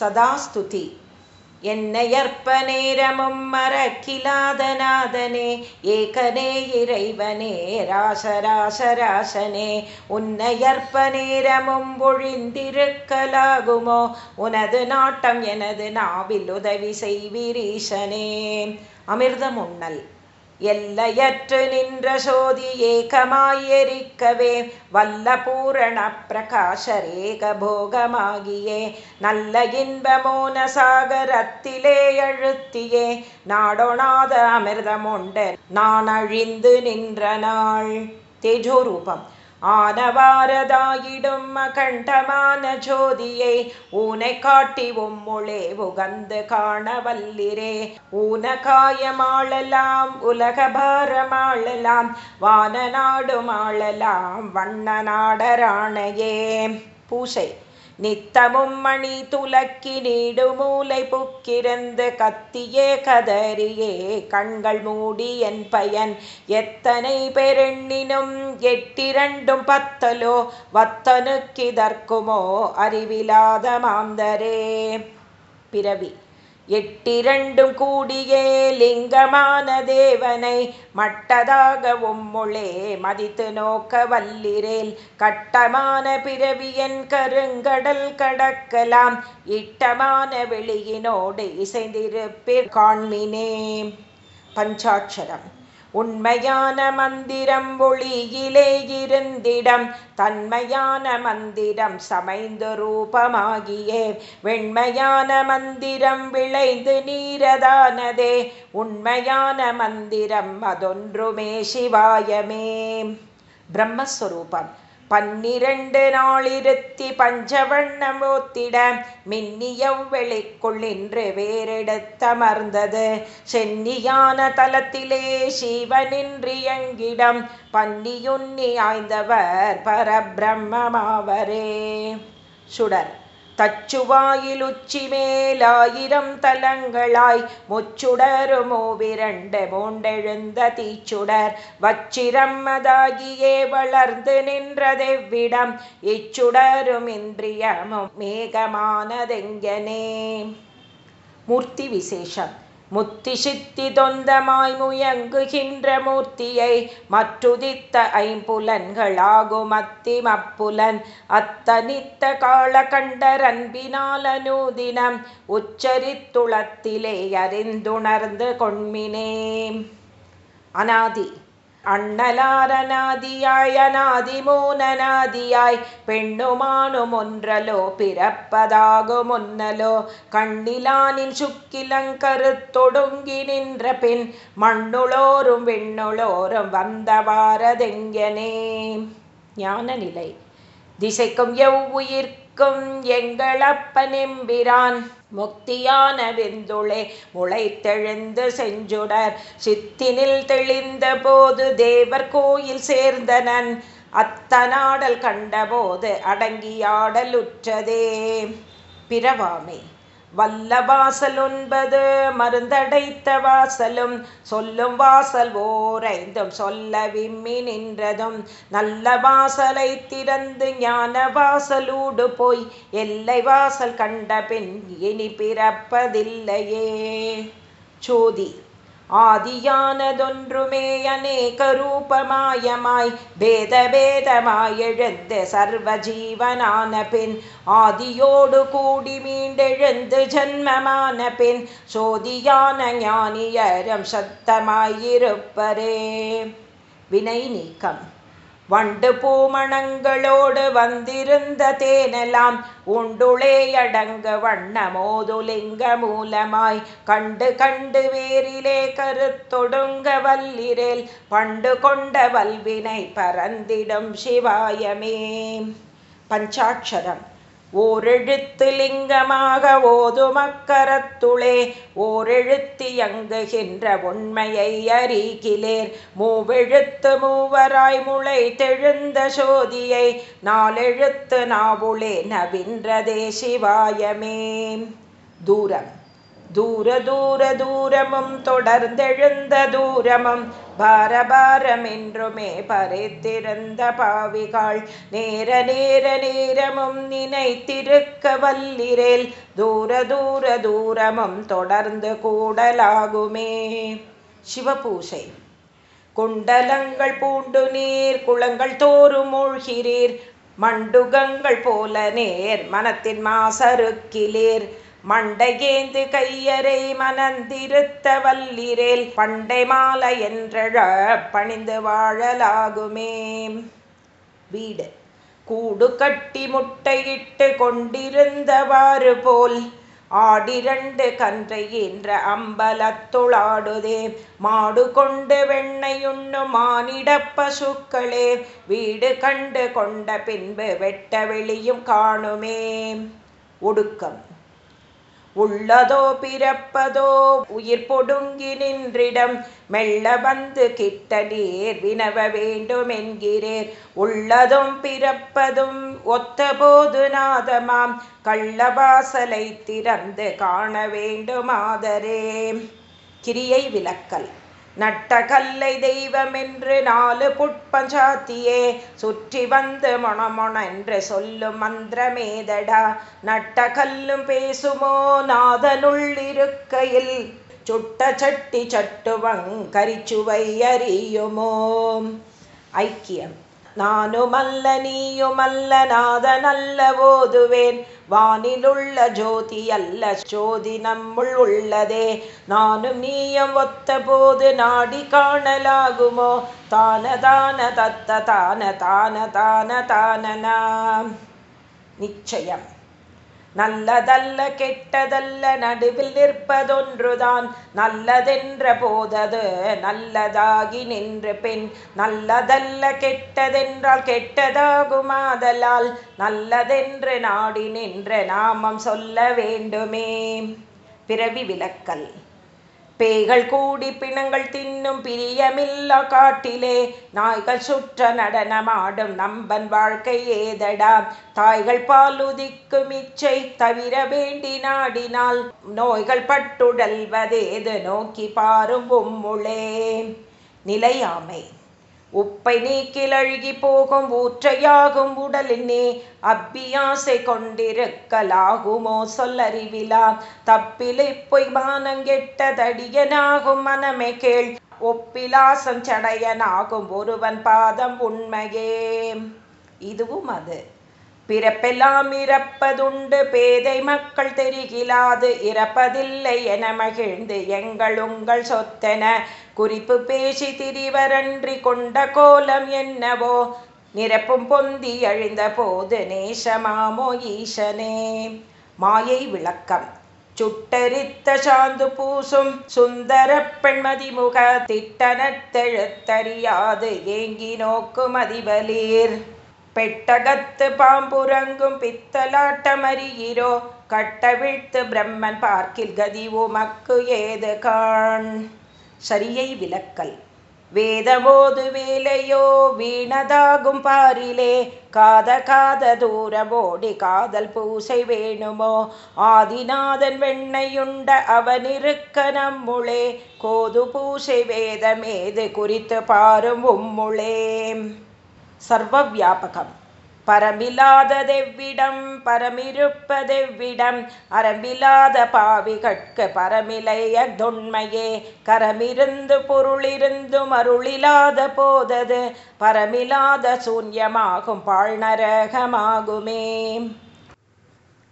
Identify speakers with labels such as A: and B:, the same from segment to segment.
A: சதாஸ்துதி. என்னையற்ப நேரமும் மறக்கிலாதநாதனே ஏகனே இறைவனே ராசராசராசனே உன்னையற்ப நேரமும் ஒழிந்திருக்கலாகுமோ உனது நாட்டம் எனது நாவில் உதவி செய்வீரீசனே. அமிர்தம் உண்ணல் எல்லையற்று நின்ற சோதி ஏகமாயரிக்கவே வல்ல பூரண பிரகாஷரேக போகமாகியே. நல்ல இன்பமோன சாகரத்திலே அழுத்தியே. நாடொணாத அமிர்தமுண்டு நான் அழிந்து நின்ற நாள். தேஜோரூபம். ஆனவாரதாயிடும் அகண்டமான ஜோதியை ஊனை காட்டி உம்முளே உகந்து காணவல்லிரே. ஊன காயமாளலாம் உலக பாரமாளலாம் வான நாடுமாளலாம் வண்ண நாடராணையே. பூசை. நித்தமும் மணி துலக்கி நீடு மூலை புக்கிருந்து கத்தியே கதறியே கண்கள் மூடி என் பயன். எத்தனை பெருண்ணினும் எட்டிரண்டும் பத்தலோ வத்தனுக்கிதற்குமோ அறிவிலாத மாந்தரே. பிறவி. எட்டிரண்டும் கூடியே லிங்கமான தேவனை மட்டதாக உம்முளே மதித்து நோக்க வல்லிரேல். கட்டமான பிறவியன் கருங்கடல் கடக்கலாம். இட்டமான வெளியினோடு இசைந்திருப்பிற் காண்மினே பஞ்சாட்சரம். உண்மையான மந்திரம் ஒளியிலே இருந்திடம் தன்மையான மந்திரம் சமைந்து ரூபமாகியே. வெண்மையான மந்திரம் விளைந்து நீரதானதே உண்மையான மந்திரம் அதொன்றுமே சிவாயமே. பிரம்மஸ்வரூபம். பன்னிரண்டு நாளிருத்தி பஞ்சவண்ணமோத்திட ஓத்திட மின்னியவ் வெளிக்குள்ளின்று வேறெடுத்தமர்ந்தது சென்னியான தலத்திலே சிவனின்றியங்கிடம் பன்னியுன்னி ஆய்ந்தவர் பரபிரம்மமாவரே. சுடர். தச்சுவாயிலுச்சி மேலாயிரம் தலங்களாய் முச்சுடரும் மூவிரண்டு மூண்டெழுந்த தீச்சுடர். வச்சிரம்மதாகியே வளர்ந்து நின்றதெவ்விடம் இச்சுடரும் இந்திரியமும் மேகமானதெங்கனே. மூர்த்தி விசேஷம். முத்தி சித்தி தொந்தமாய் முயங்குகின்ற மூர்த்தியை மற்றுதித்த ஐம்புலன்களாகும் அத்திமப்புலன் அத்தனித்த கால கண்டரன்பினால் உச்சரித்துளத்திலே அறிந்துணர்ந்து கொண்மினே அனாதி. அண்ணலாரநாதியாய் அநாதி மூனநாதியாய் பெண்ணுமானும் ஒன்றலோ பிறப்பதாகும் ஒன்னலோ கண்ணிலானின் சுக்கிலங்கருத்தொடுங்கி நின்ற பின் மண்ணுளோரும் விண்ணுளோரும் வந்தவாரதெங்கனே ஞான நிலை திசைக்கும் எவ்வுயிர்க்கும் எங்களப்பனெம்பிரான் முக்தியான விந்துளே முளைத்தெழுந்து செஞ்சுடர். சித்தினில் தெளிந்த போது தேவர் கோயில் சேர்ந்தனன். அத்தனாடல் கண்டபோது அடங்கியாடலுற்றதே. பிறவாமே. வல்ல வாசல் ஒன்பது மருந்தடைத்த வாசலும் சொல்லும் வாசல் ஓரைந்தும் சொல்ல விம்மி நின்றதும். நல்ல வாசலை திறந்து ஞான வாசலூடு போய் எல்லை வாசல் கண்ட பின் இனி பிறப்பதில்லையே. சோதி. ஆதியானதொன்றுமே அநேக ரூபமாயமாய் பேத பேதமாய் எழுந்த சர்வ ஜீவனான பின் ஆதியோடு கூடி மீண்டெழுந்து ஜன்மமான பின் சோதியான ஞானியரம் சத்தமாயிருப்பரே. வினை நீக்கம். வண்டு பூமணங்களோடு வந்திருந்த தேனெல்லாம் உண்டுளேயடங்க வண்ணமோதுலிங்க மூலமாய் கண்டு கண்டு வேரிலே கருத்தொடுங்க வல்லிரேல் பண்டு கொண்ட வல்வினை பரந்திடும் சிவாயமே. பஞ்சாட்சரம். ஓரெழுத்து லிங்கமாக ஓதுமக்கரத்துளே ஓரெழுத்தியங்குகின்ற உண்மையை அறிகிலேர். மூவெழுத்து மூவராய் முளை தெழுந்த சோதியை நாலெழுத்து நாவுளே நவின்றதே சிவாயமே. தூரம். தூர தூர தூரமும் தொடர்ந்தெழுந்த தூரமும் பாரபாரமென்றுமே பறைத்திருந்த பாவிகாள். நேர நேர நேரமும் நினைத்திருக்க வல்லிரேல் தூர தூர தூரமும் தொடர்ந்து கூடலாகுமே. சிவபூசை குண்டலங்கள் பூண்டு நீர் குளங்கள் தோறும் மூழ்கிறீர். மண்டுகங்கள் போல நேர் மனத்தின் மாசருக்கிலேர். மண்டையேந்து கையரை மனந்திருத்த வல்லிரேல் பண்டை மாலை என்றழ பணிந்து வாழலாகுமே. வீடு கூடு கட்டி முட்டையிட்டு கொண்டிருந்தவாறு போல் ஆடிரண்டு கன்றை என்ற அம்பலத்துளாடுதே மாடு கொண்டு வெண்ணையுண்ணு மானிட பசுக்களே வீடு கண்டு கொண்ட பின்பு வெட்ட வெளியும் காணுமே. ஒடுக்கம். உள்ளதோ பிறப்பதோ உயிர் பொடுங்கி நின்றிடம் மெல்ல வந்து கிட்ட நீர் வினவ வேண்டும் என்கிறேர் உள்ளதும் பிறப்பதும் ஒத்த போது நாதமாம். கள்ளவாசலை திறந்து காண வேண்டும் ஆதரே. கிரியை விளக்கல். நட்ட கல்லை தெய்வமென்று நாலு புட்பஞ்சாத்தியே. சுற்றி வந்து மொணமொண என்று சொல்லும் மந்திரமேதடா. நட்ட கல்லும் பேசுமோ நாதனுள்ளிருக்கையில் சுட்ட சட்டி சட்டுவங் கரிச்சுவை அறியுமோ. ஐக்கியம். நானுமல்ல நீயுமல்ல நாதனல்ல ஓதுவேன். வானிலுள்ள ஜோதி அல்ல ஜோதி நம்முள் உள்ளதே நானும் நீயம் ஒத்த போது நாடி காணலாகுமோ தான தான தத்த தான தான தான தானனா நிச்சயம் நல்லதல்ல கெட்டதல்ல நடுவில் நிற்பதொன்றுதான். நல்லதென்ற போதது நல்லதாகி நின்று பெண். நல்லதல்ல கெட்டதென்றால் கெட்டதாகுமாதலால் நல்லதென்று நாடி நின்று நாமம் சொல்ல வேண்டுமே. பிறவி விளக்கல். பேய்கள் கூடி பிணங்கள் தின்னும் பிரியமில்லா காட்டிலே. நாய்கள் சுற்ற நடனமாடும் நம்பன் வாழ்க்கை ஏதடா. தாய்கள் பாலுதிக்கும் இச்சை தவிர வேண்டி நாடினால். நோய்கள் பட்டுடல்வதேது நோக்கி பாரும் உம்முளே. நிலையாமை. உப்பை நீக்கில் அழுகி போகும் ஊற்றையாகும் உடலினே அப்பியாசை கொண்டிருக்கலாகுமோ சொல்லறிவிலா. தப்பிலை பொய் மானங்கெட்டதடியனாகும் மனமே கேள். ஒப்பிலாசம் சடையனாகும் ஒருவன் பாதம் உண்மையே. இதுவும் அது. பிறப்பெல்லாம் இறப்பதுண்டு. பேதை மக்கள் தெரிகிலாது. இறப்பதில்லை என மகிழ்ந்து எங்கள் உங்கள் சொத்தென. குறிப்பு பேசி திரிவரன்றி கொண்ட கோலம் என்னவோ? நிரப்பும் பொந்தி அழிந்த போது நேசமாமோ ஈசனே? மாயை விளக்கம். சுட்டரித்த சாந்து பூசும் சுந்தர பெண்மதி முக திட்டனத்தெழுத்தறியாது. ஏங்கி நோக்கும் அதிபலீர் பெட்டகத்து பாம்புரங்கும் பித்தலாட்டமறியிரோ கட்டவிழ்த்து பிரம்மன் பார்க்கில் கதி உமக்கு ஏது காண்? சரியை விளக்கல். வேதமோது வேலையோ வீணதாகும் பாரிலே காத காத தூரமோடி காதல் பூசை வேணுமோ? ஆதிநாதன் வெண்ணையுண்ட அவனிருக்க நம்முளே கோது பூசை வேதமேது குறித்து பாரும் உம்முளே. சர்வ வியாபகம் பரமில்லாததெவ்விடம் பரமிருப்பதெவ்விடம் அறமில்லாத பாவிகட்கு பரமிலைய தொன்மையே கரமிருந்து பொருளிருந்து மருளில்லாத போதது பரமில்லாத சூன்யமாகும் பாழ்நரகமாகுமே.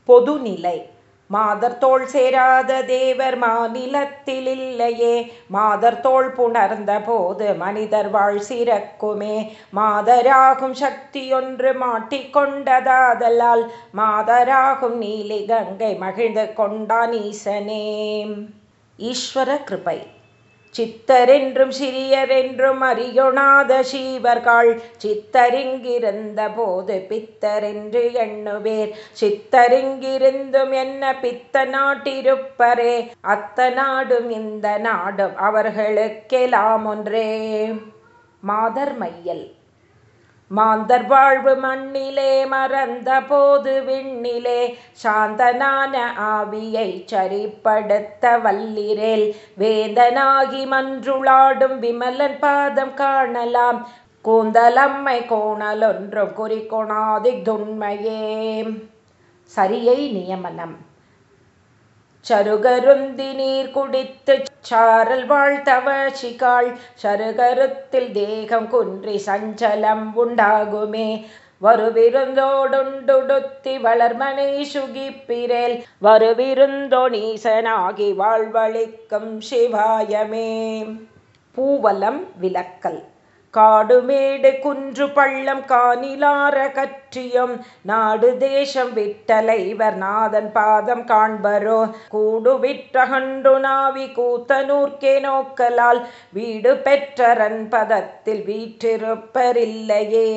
A: பொதுநிலை. மாதர் சேராத தேவர் மாநிலத்தில் இல்லையே. மாதர் புணர்ந்த போது மனிதர் வாழ் சிறக்குமே. மாதராகும் சக்தியொன்று மாட்டிக்கொண்டதாதலால் மாதராகும் நீலி கங்கை மகிழ்ந்து கொண்டான் ஈசனே. ஈஸ்வர கிருபை. சித்தரென்றும் சிறியரென்றும் அறியொணாத சீவர்கள் சித்தரிங்கிருந்த போது பித்தரென்று எண்ணுவேர். சித்தரிங்கிருந்தும் என்ன பித்த நாட்டிருப்பரே அத்த நாடும் இந்த நாடும் அவர்களுக்கெலாம் ஒன்றே மாதர் மையல். மாந்தர் வாழ்வு மண்ணிலே மறந்த போது விண்ணிலே சாந்தனான ஆவியை சரிப்படுத்த வல்லிரேல் வேந்தனாகி மன்றுளாடும் விமலன் பாதம் காணலாம். கூந்தலம்மை கோணலொன்றும் குறிக்கோணாதி துண்மையே சரியை நியமனம். சருகருந்தி நீர் குடித்து சாரல் வாழ்த்தவ சிகாள் சருகருத்தில் தேகம் குன்றி சஞ்சலம் உண்டாகுமே. வருவிருந்தோடுண்டுடுத்தி வளர்மனை சுகிப்பிரேல் வருவிருந்தோணீசனாகி வாழ்வழிக்கும் சிவாயமே. பூவலம் விளக்கல். காடுமேடு குன்று பள்ளம் காணிலார கற்றியம். நாடு தேசம் விட்டலைவர் நாதன் பாதம் காண்பரோ. கூடு விற்றகண்டு நாவி கூத்தனூர்க்கே நோக்கலால். வீடு பெற்றரன் பதத்தில் வீற்றிருப்பரில்லையே.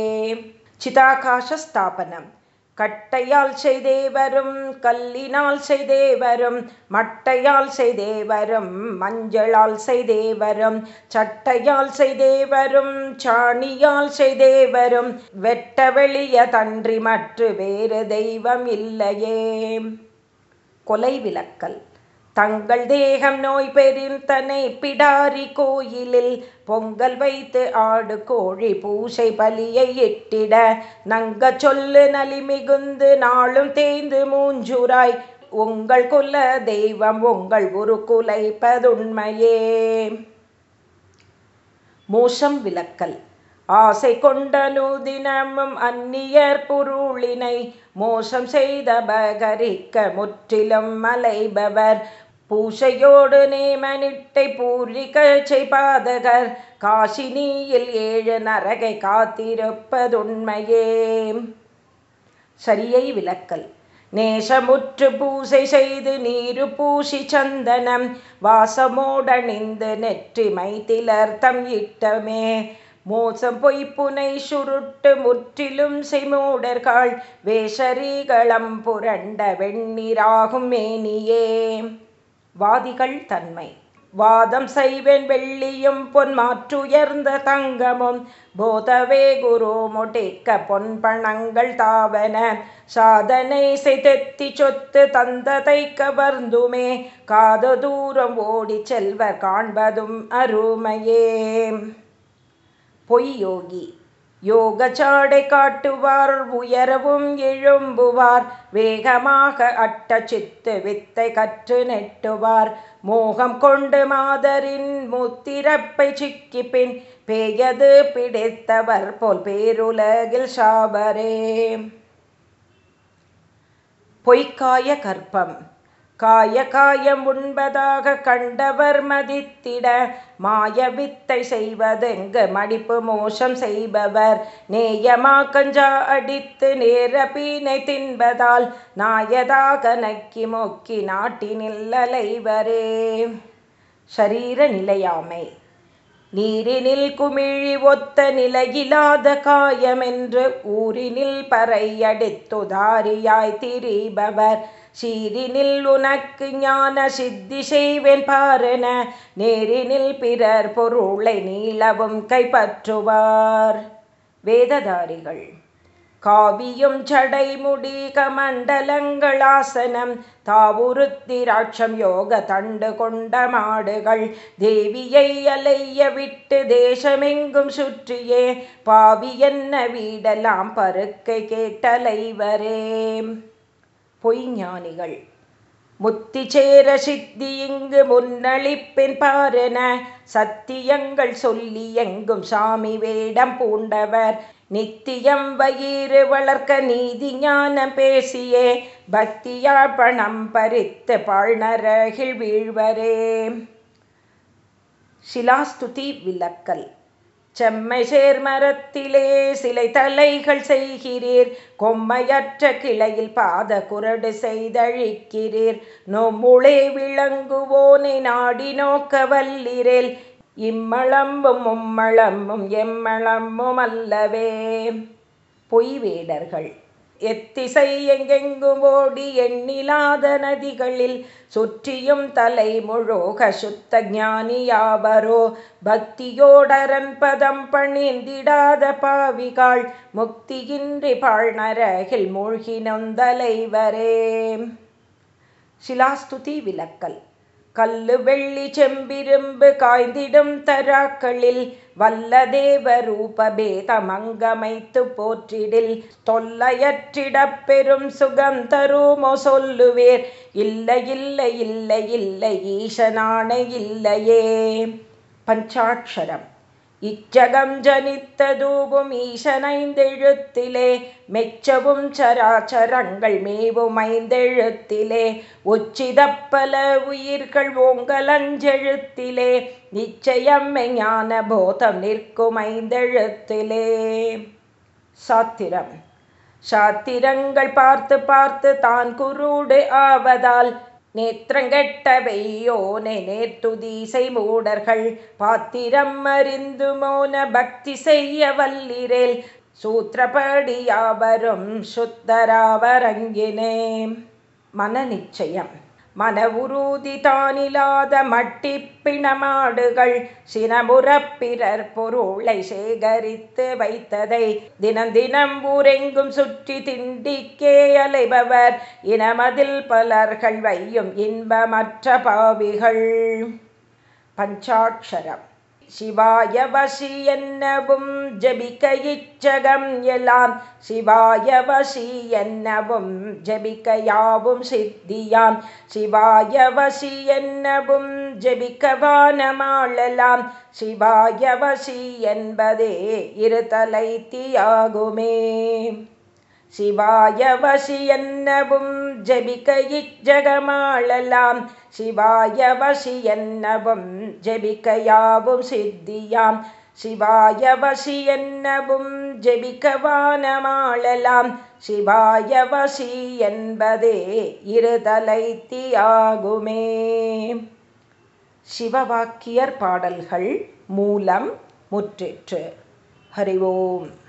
A: சிதாகாசஸ்தாபனம். கட்டையால் செய்தே வரும் கல்லினால் செய்தே வரும் மட்டையால் செய்தே வரும் மஞ்சளால் செய்தே வரும் சட்டையால் செய்தே வரும் சாணியால் செய்தே வரும் வெட்ட வெளிய தன்றி மற்ற வேறு தெய்வம் இல்லையே. கொலை விளக்கல். தங்கள் தேகம் நோய் பெருந்தனை பிடாரி கோயிலில் பொங்கல் வைத்து ஆடு கோழி பூசை பலியை இட்டிட. நங்க சொல்லு நலி மிகுந்து நாளும் தேய்ந்து மூஞ்சுராய். உங்கள் குல தெய்வம் உங்கள் குரு குலைப்பதுண்மையே மோசம் விளக்கல். ஆசை கொண்ட நூதினமும் அந்நியர் பொருளினை மோசம் செய்த பகரிக்க முற்றிலும் மலைபவர். பூசையோடு நேமனிட்டை பூரிகச்சை பாதகர் காசினியில் ஏழு நரகை காத்திருப்பதுண்மையே. சரியை விளக்கல். நேசமுற்று பூசை செய்து நீரு பூசி சந்தனம் வாசமோடணிந்து நெற்றி மைத்திலர்த்தம் இட்டமே. மோசம் பொய்ப்புனை சுருட்டு முற்றிலும் செய்மூடர்கள் வேஷரீகளம் புரண்ட வெண்ணிராகும் மேனியே. வாதிகள் தன்மை. வாதம் செய்வேன் வெள்ளியும் பொன் மாற்றுயர்ந்த தங்கமும். போதவே குரு முட்டிக்க பொன் பணங்கள் தாவன. சாதனை செய்தெத்தி சொத்து தந்ததை கவர்ந்துமே காத தூரம் ஓடி செல்வர் காண்பதும் அருமையே. பொய்யோகி யோக சாடை காட்டுவார் உயரவும் எழும்புவார் வேகமாக அட்டச்சித்து வித்தை கற்று நெட்டுவார். மோகம் கொண்டு மாதரின் முத்திரப்பை சிக்கி பின் பேயது பிடித்தவர் போல் பேருலகில் சாபரே பொய்க்காய கற்பம். காய காயம் உண்பதாக கண்டவர் மதித்திட மாய வித்தை செய்வதெங்கு மடிப்பு மோசம் செய்பவர். நேயமா கஞ்சா அடித்து நேர பீனை தின்பதால் நாயதாக நக்கி மொக்கி நாட்டினில் அலைவரே ஷரீர நிலையாமை. நீரினில் குமிழி ஒத்த நிலையிலாத காயமென்று ஊரினில் பறையடித்துதாரியாய் திரிபவர். சீரினில் உனக்கு ஞான சித்தி செய்வேன் பாருன நேரினில் பிறர் பொருளை நீளவும் கைப்பற்றுவார். வேததாரிகள் காவியும் சடைமுடி கமண்டலங்களாசனம் தாவுருத்திராட்சம் யோக தண்டு கொண்ட மாடுகள் தேவியை அலைய விட்டு தேசமெங்கும் சுற்றியே பாவி என்ன வீடலாம் பருக்கை கேட்டலைவரே பொய்ஞானிகள். முத்திச்சேர சித்தி இங்கு முன்னளிப்பின் பாரென சத்தியங்கள் சொல்லி எங்கும் சாமி வேடம் பூண்டவர். நித்தியம் வயிறு வளர்க்க நீதி ஞானம் பேசியே பக்தியால் பணம் பறித்து பாழ்நரகில் வீழ்வரே. சிலாஸ்துதி விளக்கல் செம்மை சேர்மரத்திலே சிலை தலைகள் செய்கிறீர். கொம்மையற்ற கிளையில் பாத குரடு செய்தழிக்கிறீர். நொம்முளே விளங்குவோனை நாடி நோக்க வல்லிரேல் இம்மளம்பும் மும்மளம்பும் எம்மளம்பும் அல்லவே. பொய்வேடர்கள். எத்திசை எங்கெங்கும் ஓடி எண்ணிலாத நதிகளில் சுற்றியும் தலை முழோக சுத்த ஞானியாவரோ பக்தியோடரன் பதம் பணிந்திடாத பாவிகாள் முக்தியின்றி பாழ்நரகில் மூழ்கினொந்தலைவரே சிலாஸ்துதி விளக்கல். கல்லு வெள்ளி செம்பிரும்பு காய்ந்திடும் தராக்களில் வல்ல தேவ ரூபபேதமங்கமைத்து போற்றிடில். தொல்லையற்றிடப் பெரும் சுகம் சொல்லுவேர். இல்லை இல்லை இல்லை இல்லை ஈசனான இல்லையே. பஞ்சாட்சரம். இச்சகம் ஜனித்ததூவும் ஈசனைந்தெழுத்திலே மெச்சவும் சராச்சரங்கள் மேவும் ஐந்தெழுத்திலே உச்சிதப்பல உயிர்கள் ஓங்கலஞ்செழுத்திலே நிச்சயம் ஞான போதம் நிற்கும் ஐந்தெழுத்திலே சாத்திரம் சாத்திரங்கள் பார்த்து பார்த்து தான் குருடு ஆவதால் நேத்திரங்கெட்டவையோனே நேர்த்துதீசை மூடர்கள். பாத்திரம் அறிந்து மோன பக்தி செய்ய வல்லிரேல். சூத்திரபடியாவரும் சுத்தராவரங்கினே. மன நிச்சயம். மன தானிலாத மட்டி பிணமாடுகள் சினமுறப்பிறர் பொருளை சேகரித்து வைத்ததை தினம் தினம் ஊரெங்கும் சுற்றி திண்டிக்கே அலைபவர். இனமதில் பலர்கள் வையும் இன்பமற்ற பாவிகள். பஞ்சாட்சரம். சிவாய வசி என்னவும் ஜபிக்க இச்சகம் எல்லாம் சிவாய வசி என்னவும் ஜபிக்க யாவும் சித்தியாம் சிவாய வசி என்னவும் ஜபிக்க வானமாளலாம் சிவாய வசி என்பதே இருதலை தியாகுமே சிவாய வசி என்னவும் ஜபிக்க இச்சகமாளலாம் சிவாய வசி என்னவும் ஜெபிக்கையாவும் சித்தியாம். சிவாய வசி என்னவும் ஜெபிக்கவானமாளலாம் சிவாய வசி என்பதே இருதலை தியாகுமே. சிவவாக்கியர் பாடல்கள் மூலம் முற்றிற்று. ஹரி ஓம்.